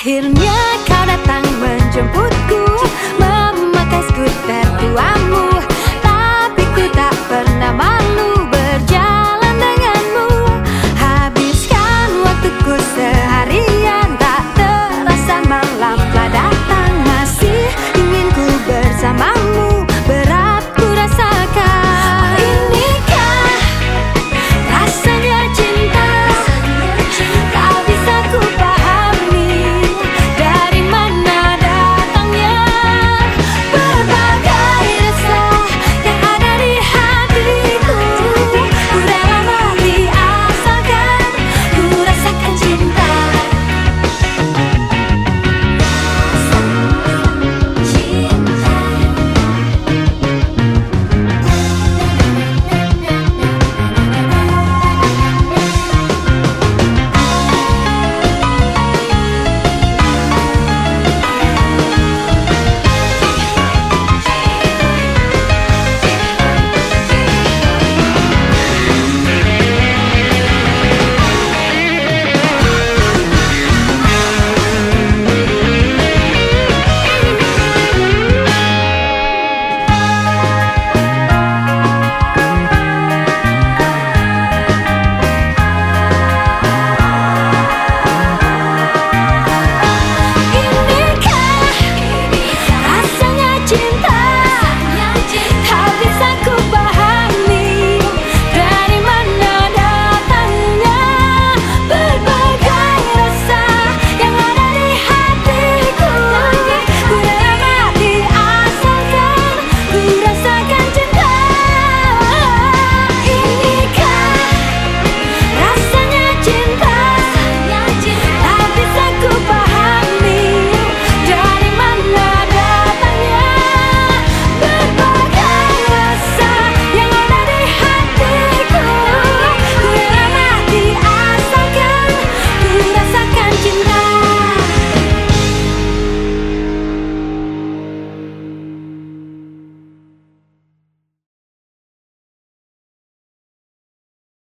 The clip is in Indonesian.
Akhirnya kau datang 健康